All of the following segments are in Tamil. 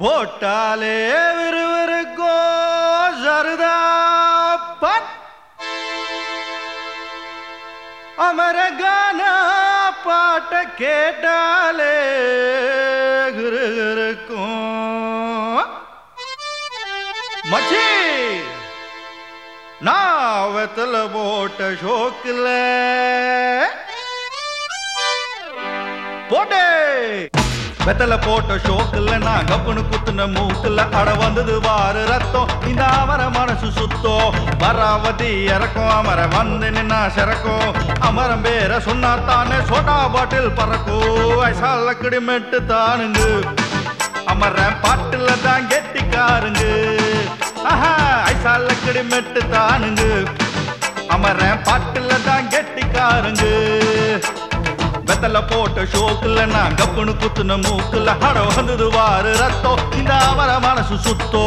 போட்டாலே விறுவிறுக்கோ சருதாப்பன் அமரகான பாட்ட கேட்டாலே குருக்கும் மச்சி நாவத்தில் போட்ட ஷோக்கில் போட்டே. வெத்தல போட்ட ஷோக்குல நான் கப்புனு குத்துன மூக்குல அட வந்தது வாரு ரத்தம். இந்த அமர மனசு சுத்தோ வராவதி இறக்கும் அமர வந்து நின்னா சிறக்கும். அமரம் பேர சொன்னா தானே சோடா பாட்டில் பறக்கும். ஐசால கிடிமெட்டு தானுங்க. அமர பாட்டுல தான் கெட்டிக்காருங்க. ஆஹா ஐசால கிடிமெட்டு தானுங்க. அமர பாட்டுல தான் கெட்டிக்காருங்க. பக்கத்துல போட்ட ஷோக்குல நான் கப்புனு குத்துன மூக்குல ஹட வந்தது வாரு ரத்தம் இந்த அவர மனசு சுத்தோ.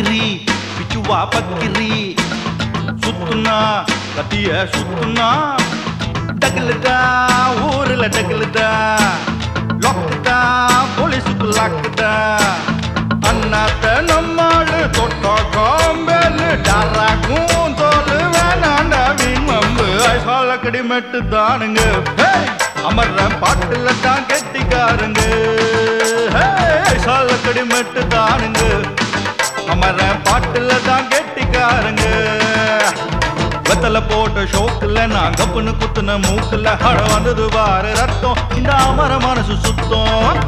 பக்கிரி பிச்சுவா பக்கிரி. சுத்துனா கத்திய சுத்துனா டகுலுதா ஊர்ல டகுலுதா லொக்குதா போலீஸுக்கு லாக்குதா அண்ணாத்த நம்மாள் தொட்டா காம்பேல் டாரா கூந்தோல் வேணாண்டா வீண் மம்பு ஐசால கடிமெட்டு தானுங்க. அமர்ற பாட்டுல தான் கெட்டிக்காருங்க. ஐசால கடிமெட்டு தானுங்க. அமர பாட்டுல தான் கெட்டிக்காரங்க. வெத்தல போட்ட ஷோக்குல நான் கப்புன்னு குத்துன மூக்குல ஹட வந்தது பாரு ரத்தம். இந்த அமர மனசு சுத்தம்.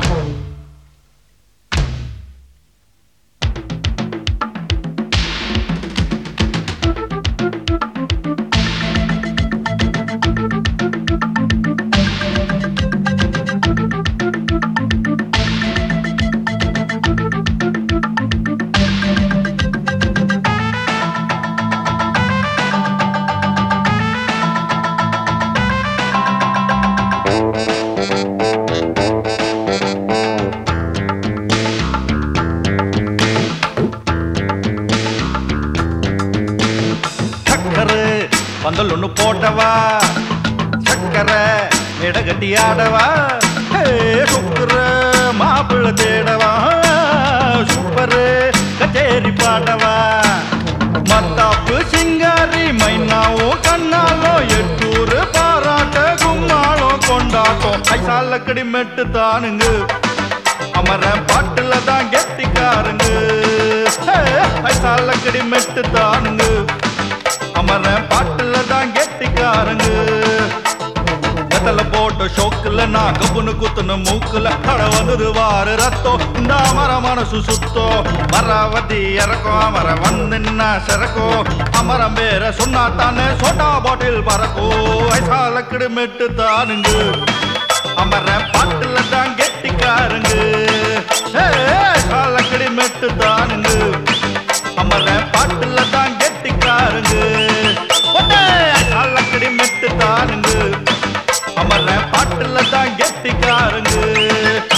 பந்தல் ஒண்ணு போட்டவா? சக்கரை இடகட்டி ஆடவா? ஹே, சுக்கர மாப்பிள்ள தேடவா? சூப்பரு கச்சேரி பாடவா மத்தாப்பு சிங்காரி மைனாவும் கண்ணாலும் எட்டூரு பாராட்ட கும்மாளம் கொண்டாட்டம். ஐசால கடிமெட்டு தானுங்க. அமர பாட்டுல தான் கெட்டிக்காருங்க. ஹே, ஐசால கடிமெட்டு தானுங்க. அமர பாட்டுல தான் கெட்டிக்காரங்க. கத்தல போட்ட ஷோக்குல நான் கப்புன்னு குத்துன மூக்குல கட வந்துடுவாரு ரத்தம். இந்த அமர மனசு சுத்தம். மரவதி இறக்கும் அமர வந்துன்னா சிறக்கும். அமரம் பேர சொன்னா தானே சோட்டா பாட்டில் பறக்கும். வயசால கிடுமிட்டு தானுங்க. அமர பாட்டுல தான் கெட்டிக்காருங்க. சாலக்கடி மெட்டு தானுங்க. அமர பாட்டுல தான் கெட்டிக்காருங்க. யாருங்க